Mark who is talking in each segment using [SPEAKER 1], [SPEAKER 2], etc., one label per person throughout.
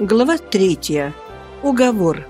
[SPEAKER 1] Глава третья. Уговор.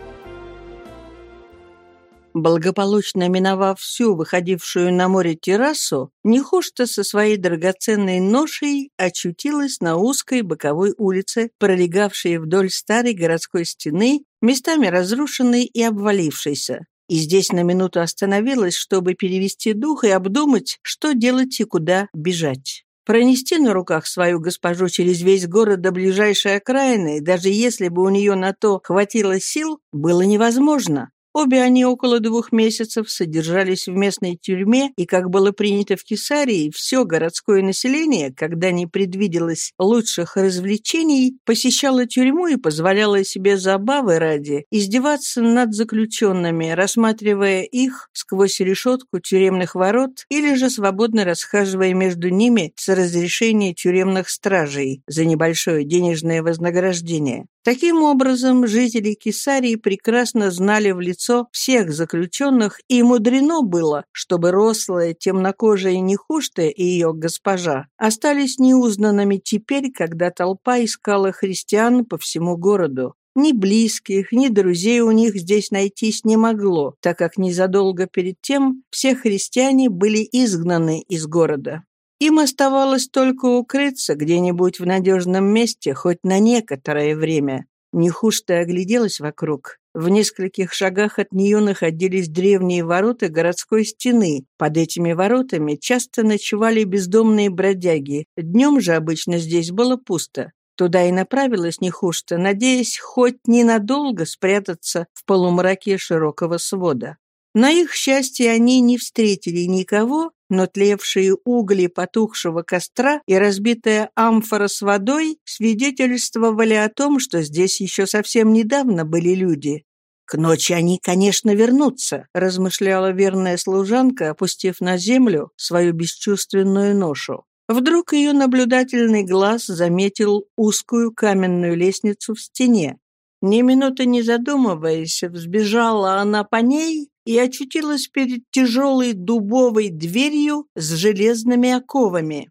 [SPEAKER 1] Благополучно миновав всю выходившую на море террасу, Нехушта со своей драгоценной ношей очутилась на узкой боковой улице, пролегавшей вдоль старой городской стены, местами разрушенной и обвалившейся. И здесь на минуту остановилась, чтобы перевести дух и обдумать, что делать и куда бежать. Пронести на руках свою госпожу через весь город до ближайшей окраины, даже если бы у нее на то хватило сил, было невозможно. Обе они около двух месяцев содержались в местной тюрьме, и, как было принято в Кесарии, все городское население, когда не предвиделось лучших развлечений, посещало тюрьму и позволяло себе забавы ради издеваться над заключенными, рассматривая их сквозь решетку тюремных ворот или же свободно расхаживая между ними с разрешения тюремных стражей за небольшое денежное вознаграждение. Таким образом, жители Кесарии прекрасно знали в лицо всех заключенных, и мудрено было, чтобы рослая, темнокожая Нехушта и ее госпожа остались неузнанными теперь, когда толпа искала христиан по всему городу. Ни близких, ни друзей у них здесь найтись не могло, так как незадолго перед тем все христиане были изгнаны из города. Им оставалось только укрыться где-нибудь в надежном месте хоть на некоторое время. Нехушта огляделась вокруг. В нескольких шагах от нее находились древние ворота городской стены. Под этими воротами часто ночевали бездомные бродяги. Днем же обычно здесь было пусто. Туда и направилась Нехушта, надеясь хоть ненадолго спрятаться в полумраке широкого свода. На их счастье они не встретили никого, но тлевшие угли потухшего костра и разбитая амфора с водой свидетельствовали о том, что здесь еще совсем недавно были люди. «К ночи они, конечно, вернутся», — размышляла верная служанка, опустив на землю свою бесчувственную ношу. Вдруг ее наблюдательный глаз заметил узкую каменную лестницу в стене. Ни минуты не задумываясь, взбежала она по ней и очутилась перед тяжелой дубовой дверью с железными оковами.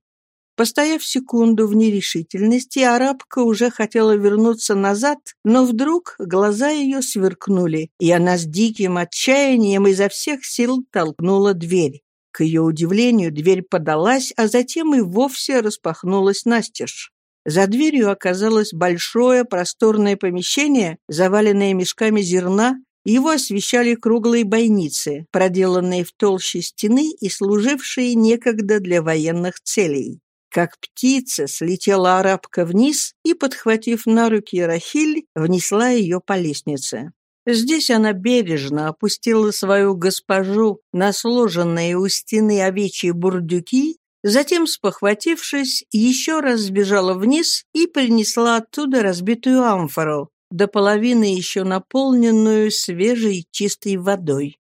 [SPEAKER 1] Постояв секунду в нерешительности, арабка уже хотела вернуться назад, но вдруг глаза ее сверкнули, и она с диким отчаянием изо всех сил толкнула дверь. К ее удивлению, дверь подалась, а затем и вовсе распахнулась настежь. За дверью оказалось большое просторное помещение, заваленное мешками зерна его освещали круглые бойницы, проделанные в толще стены и служившие некогда для военных целей. Как птица слетела арабка вниз и, подхватив на руки Рахиль, внесла ее по лестнице. Здесь она бережно опустила свою госпожу на сложенные у стены овечьи бурдюки, затем, спохватившись, еще раз сбежала вниз и принесла оттуда разбитую амфору, до половины еще наполненную свежей чистой водой.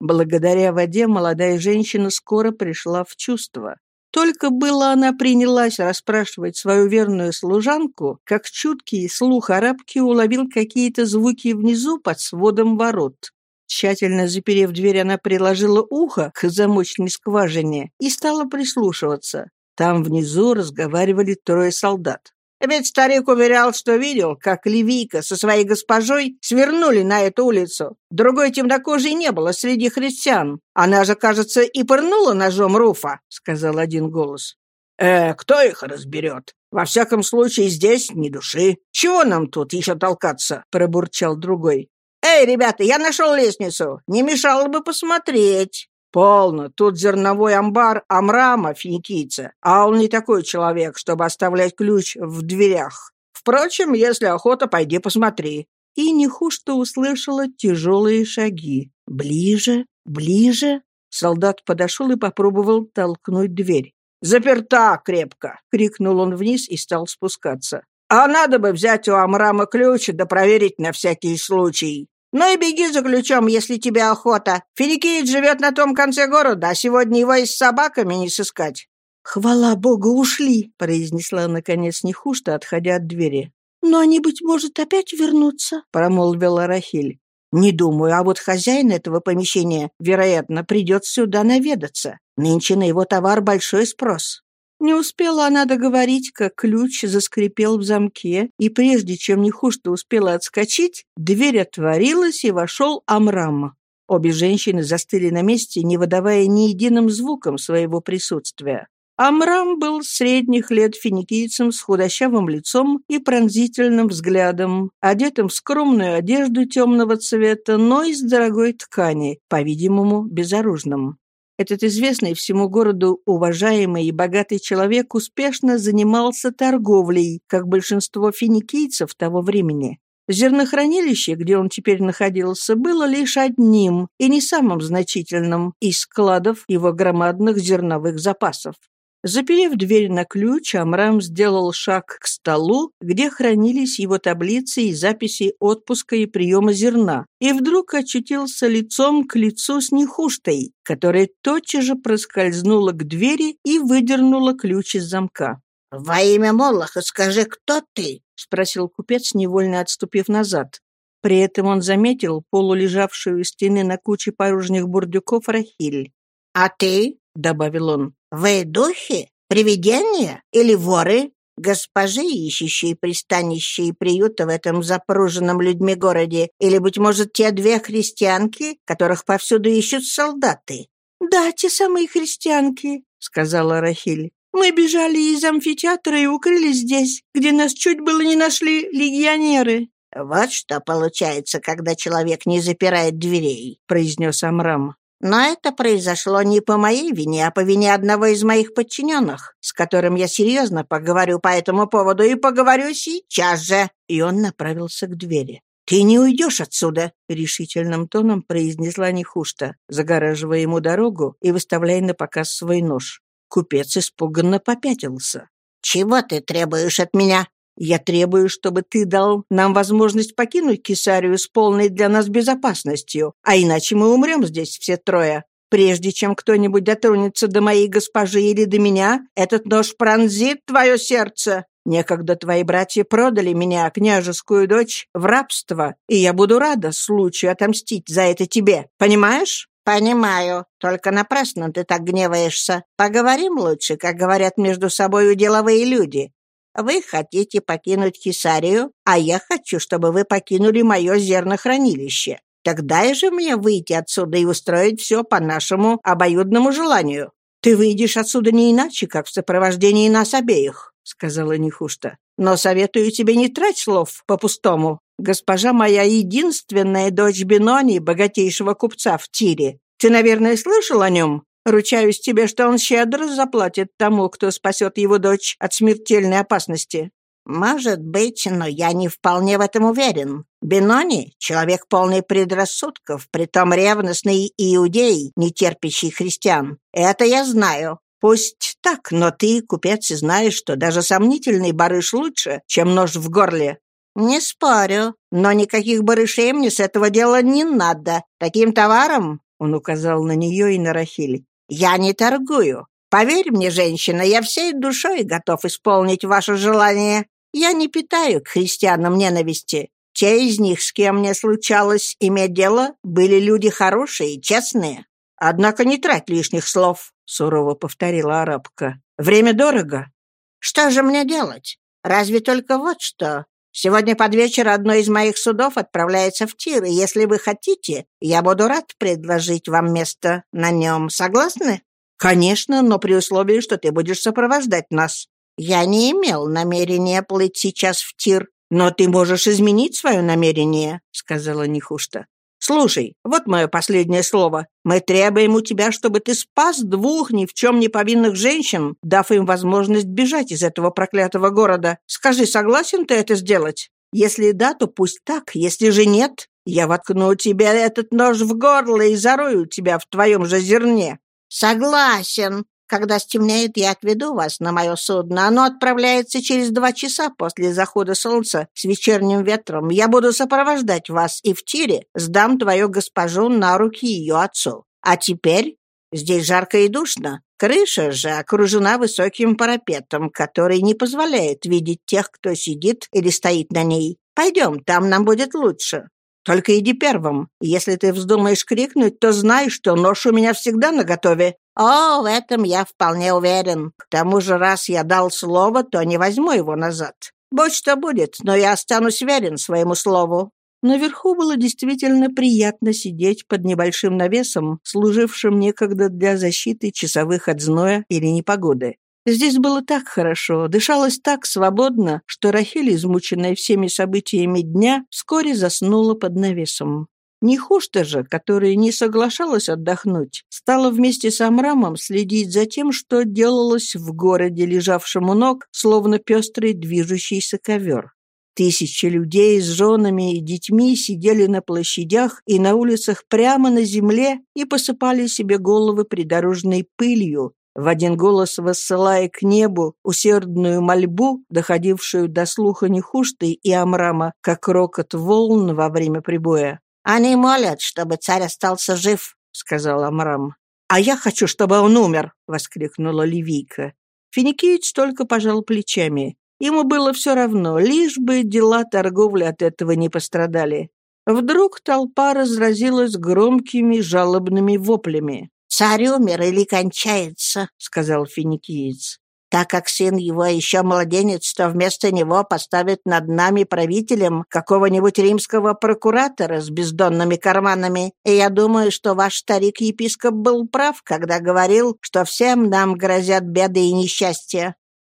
[SPEAKER 1] Благодаря воде молодая женщина скоро пришла в чувство. Только было она принялась расспрашивать свою верную служанку, как чуткий слух арабки уловил какие-то звуки внизу под сводом ворот. Тщательно заперев дверь, она приложила ухо к замочной скважине и стала прислушиваться. Там внизу разговаривали трое солдат. Ведь старик уверял, что видел, как Ливийка со своей госпожой свернули на эту улицу. Другой темнокожей не было среди христиан. Она же, кажется, и пырнула ножом Руфа, — сказал один голос. «Э, кто их разберет? Во всяком случае, здесь ни души. Чего нам тут еще толкаться?» — пробурчал другой. «Эй, ребята, я нашел лестницу. Не мешало бы посмотреть». «Полно. Тут зерновой амбар Амрама, финикийца, а он не такой человек, чтобы оставлять ключ в дверях. Впрочем, если охота, пойди посмотри». И Нехушта услышала тяжелые шаги. «Ближе, ближе». Солдат подошел и попробовал толкнуть дверь. «Заперта крепко!» — крикнул он вниз и стал спускаться. «А надо бы взять у Амрама ключ да проверить на всякий случай». «Ну и беги за ключом, если тебе охота. Финикиец живет на том конце города, а сегодня его и с собаками не сыскать».
[SPEAKER 2] «Хвала Богу, ушли!» — произнесла наконец Нехушта, отходя от двери. «Но они, быть может, опять вернутся?» — промолвила Рахиль. «Не думаю, а вот хозяин этого помещения, вероятно, придет сюда наведаться. Нынче на его товар большой спрос».
[SPEAKER 1] Не успела она договорить, как ключ заскрипел в замке, и прежде чем Нехушта успела отскочить, дверь отворилась, и вошел Амрам. Обе женщины застыли на месте, не выдавая ни единым звуком своего присутствия. Амрам был средних лет финикийцем с худощавым лицом и пронзительным взглядом, одетым в скромную одежду темного цвета, но из дорогой ткани, по-видимому, безоружным. Этот известный всему городу уважаемый и богатый человек успешно занимался торговлей, как большинство финикийцев того времени. Зернохранилище, где он теперь находился, было лишь одним и не самым значительным из складов его громадных зерновых запасов. Заперев дверь на ключ, Амрам сделал шаг к столу, где хранились его таблицы и записи отпуска и приема зерна, и вдруг очутился лицом к лицу с Нехуштой, которая тотчас же проскользнула к двери и выдернула ключ из замка.
[SPEAKER 2] «Во имя Молоха скажи, кто ты?»
[SPEAKER 1] — спросил купец, невольно отступив назад. При этом он заметил полулежавшую у стены на куче порожних бурдюков Рахиль.
[SPEAKER 2] «А ты?» — добавил он. «Вы духи? Привидения? Или воры? Госпожи, ищущие пристанище и приюта в этом запруженном людьми городе? Или, быть может, те две христианки, которых повсюду ищут солдаты?»
[SPEAKER 1] «Да, те самые христианки», — сказала Рахиль. «Мы бежали из амфитеатра и укрылись здесь, где нас чуть было не нашли легионеры».
[SPEAKER 2] «Вот что получается, когда человек не запирает дверей», — произнес Амрам. Но это произошло не по моей вине, а по вине одного из моих подчиненных, с которым я серьезно поговорю по этому поводу и поговорю сейчас же». И он направился к двери. «Ты не уйдешь отсюда!» — решительным тоном произнесла Нехушта, загораживая ему дорогу и выставляя на показ свой нож. Купец испуганно попятился. «Чего ты требуешь от меня?» Я требую, чтобы ты дал нам возможность покинуть Кесарию с полной для нас безопасностью, а иначе мы умрем здесь все трое. Прежде чем кто-нибудь дотронется до моей госпожи или до меня, этот нож пронзит твое сердце. Некогда твои братья продали меня, княжескую дочь, в рабство, и я буду рада случаю отомстить за это тебе. Понимаешь?» «Понимаю. Только напрасно ты так гневаешься. Поговорим лучше, как говорят между собой деловые люди. Вы хотите покинуть Кесарию, а я хочу, чтобы вы покинули мое зернохранилище. Тогда же мне выйти отсюда и устроить все по нашему обоюдному желанию. Ты выйдешь отсюда не иначе, как в сопровождении нас обеих», — сказала Нехушта. «Но советую тебе не трать слов по-пустому. Госпожа моя единственная дочь Бенони, богатейшего купца в Тире. Ты, наверное, слышал о нем?» Ручаюсь тебе, что он щедро заплатит тому, кто спасет его дочь от смертельной опасности». «Может быть, но я не вполне в этом уверен. Бенони — человек полный предрассудков, притом ревностный иудей, не терпящий христиан. Это я знаю. Пусть так, но ты, купец, знаешь, что даже сомнительный барыш лучше, чем нож в горле. «Не спорю, но никаких барышей мне с этого дела не надо. Таким товаром он указал на нее и на Рахиль. «Я не торгую. Поверь мне, женщина, я всей душой готов исполнить ваше желание. Я не питаю к христианам ненависти. Те из них, с кем мне случалось иметь дело, были люди хорошие и честные. Однако не трать лишних слов», — сурово повторила арабка. «Время дорого». «Что же мне делать? Разве только вот что. Сегодня под вечер одно из моих судов отправляется в Тир, и если вы хотите, я буду рад предложить вам место на нем. Согласны?» «Конечно, но при условии, что ты будешь сопровождать нас». «Я не имел намерения плыть сейчас в Тир, но ты можешь изменить свое намерение», — сказала Нихушта. «Слушай, вот мое последнее слово. Мы требуем у тебя, чтобы ты спас двух ни в чем не повинных женщин, дав им возможность бежать из этого проклятого города. Скажи, согласен ты это сделать? Если да, то пусть так. Если же нет, я воткну тебе этот нож в горло и зарою тебя в твоем же зерне». «Согласен», когда стемнеет, я отведу вас на мое судно. Оно отправляется через два часа после захода солнца с вечерним ветром. Я буду сопровождать вас и в тире сдам твою госпожу на руки ее отцу. А теперь здесь жарко и душно. Крыша же окружена высоким парапетом, который не позволяет видеть тех, кто сидит или стоит на ней. Пойдем, там нам будет лучше». Только иди первым. Если ты вздумаешь крикнуть, то знай, что нож у меня всегда наготове. О, в этом я вполне уверен. К тому же, раз я дал слово, то не возьму его назад. Будь что будет, но я останусь верен своему слову.
[SPEAKER 1] Наверху было действительно приятно сидеть под небольшим навесом, служившим некогда для защиты часовых от зноя или непогоды. Здесь было так хорошо, дышалось так свободно, что Рахиль, измученная всеми событиями дня, вскоре заснула под навесом. Нехушта же, которая не соглашалась отдохнуть, стала вместе с Амрамом следить за тем, что делалось в городе, лежавшем у ног, словно пестрый движущийся ковер. Тысячи людей с женами и детьми сидели на площадях и на улицах прямо на земле и посыпали себе головы придорожной пылью, в один голос воссылая к небу усердную мольбу, доходившую до слуха Нехушты и Амрама, как рокот волн во время прибоя.
[SPEAKER 2] «Они молят, чтобы царь остался жив», — сказал Амрам.
[SPEAKER 1] «А я хочу, чтобы он умер!» — воскликнула Ливийка. Финикиец только пожал плечами. Ему было все равно, лишь бы дела торговли от этого не пострадали. Вдруг толпа разразилась громкими жалобными воплями.
[SPEAKER 2] «Царь умер или кончается», — сказал финикиец. «Так как сын его еще младенец, то вместо него поставят над нами правителем какого-нибудь римского прокуратора с бездонными карманами, и я думаю, что ваш старик-епископ был прав, когда говорил, что всем нам грозят беды и несчастья».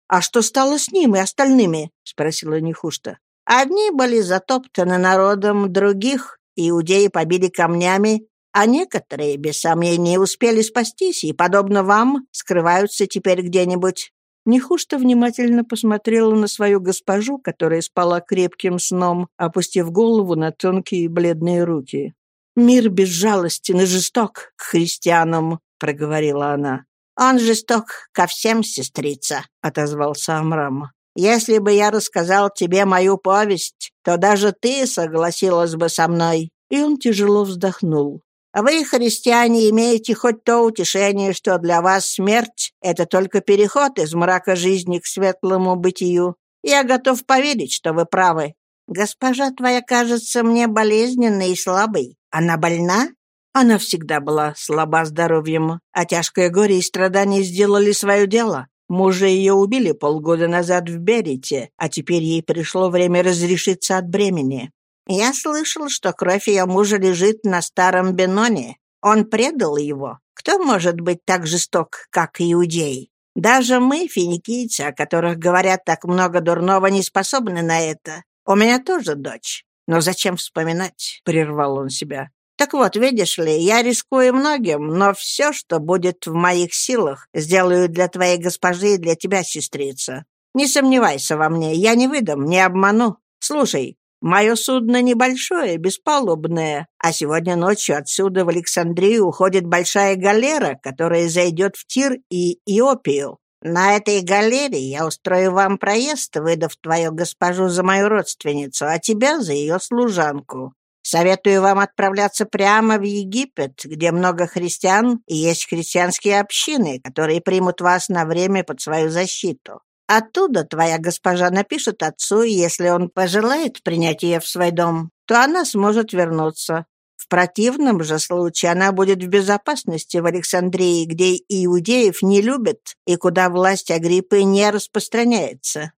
[SPEAKER 1] «А что стало с ним и остальными?» — спросила Нехушта.
[SPEAKER 2] «Одни были затоптаны народом, других иудеи побили камнями, а некоторые, без сомнения, успели спастись и, подобно вам, скрываются теперь где-нибудь».
[SPEAKER 1] Нехушта внимательно посмотрела на свою госпожу, которая спала крепким сном, опустив голову на тонкие бледные руки. «Мир безжалостен и жесток к христианам», — проговорила она.
[SPEAKER 2] «Он жесток ко всем, сестрица», — отозвался Амрам. «Если бы я рассказал тебе мою повесть, то даже ты согласилась бы со мной».
[SPEAKER 1] И он тяжело вздохнул.
[SPEAKER 2] Вы, христиане, имеете хоть то утешение, что для вас смерть — это только переход из мрака жизни к светлому бытию. Я готов поверить, что вы правы. Госпожа твоя кажется мне болезненной и слабой. Она больна?
[SPEAKER 1] Она всегда была слаба здоровьем, а тяжкое горе и страдания сделали свое дело. Мужа ее убили полгода назад в Берите, а теперь ей пришло время разрешиться от бремени.
[SPEAKER 2] Я слышал, что кровь ее мужа лежит на старом Беноне. Он предал его. Кто может быть так жесток, как иудей? Даже мы, финикийцы, о которых говорят так много дурного, не способны на это. У меня тоже дочь. Но зачем вспоминать?» — прервал он себя. «Так вот, видишь ли, я рискую многим, но все, что будет в моих силах, сделаю для твоей госпожи и для тебя, сестрица. Не сомневайся во мне, я не выдам, не обману. Слушай, Мое судно небольшое, беспалубное, а сегодня ночью отсюда в Александрию уходит большая галера, которая зайдет в Тир и Иопию. На этой галере я устрою вам проезд, выдав твою госпожу за мою родственницу, а тебя за ее служанку. Советую вам отправляться прямо в Египет, где много христиан и есть христианские общины, которые примут вас на время под свою защиту. Оттуда твоя госпожа напишет отцу, и если он пожелает принять ее в свой дом, то она сможет вернуться. В противном же случае она будет в безопасности в Александрии, где иудеев не любят и куда власть Агриппы не распространяется».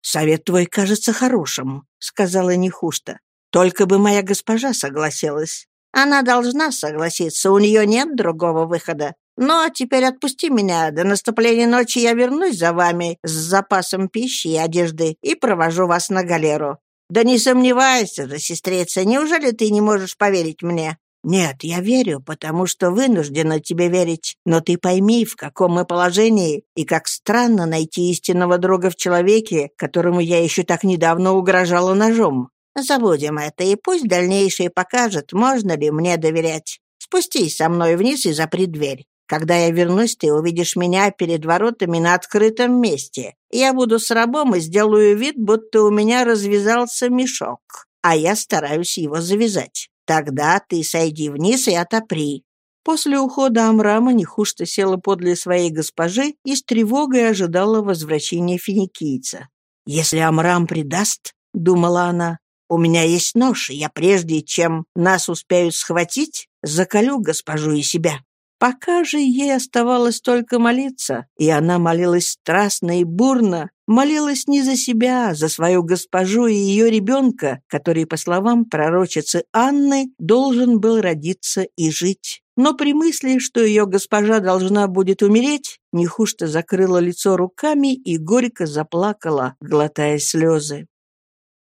[SPEAKER 1] «Совет твой кажется хорошим», — сказала Нехушта. «Только бы моя госпожа согласилась».
[SPEAKER 2] «Она должна согласиться, у нее нет другого выхода. А теперь отпусти меня. До наступления ночи я вернусь за вами с запасом пищи и одежды и провожу вас на галеру. Да не сомневайся же, сестрица, неужели ты не можешь поверить мне? Нет, я верю, потому что вынуждена тебе верить. Но ты пойми, в каком мы положении, и как странно найти истинного друга в человеке, которому я еще так недавно угрожала ножом. Забудем это, и пусть дальнейшее покажет, можно ли мне доверять. Спустись со мной вниз и запри дверь. Когда я вернусь, ты увидишь меня перед воротами на открытом месте. Я буду с рабом и сделаю вид, будто у меня развязался мешок, а я стараюсь его завязать. Тогда ты сойди вниз и отопри».
[SPEAKER 1] После ухода Амрама Нехушта села подле своей госпожи и с тревогой ожидала возвращения финикийца. «Если Амрам предаст, — думала она, —
[SPEAKER 2] У меня есть нож, и я прежде, чем нас успеют схватить, заколю госпожу и себя».
[SPEAKER 1] Пока же ей оставалось только молиться, и она молилась страстно и бурно, молилась не за себя, а за свою госпожу и ее ребенка, который, по словам пророчицы Анны, должен был родиться и жить. Но при мысли, что ее госпожа должна будет умереть, Нехушта закрыла лицо руками и горько заплакала, глотая слезы.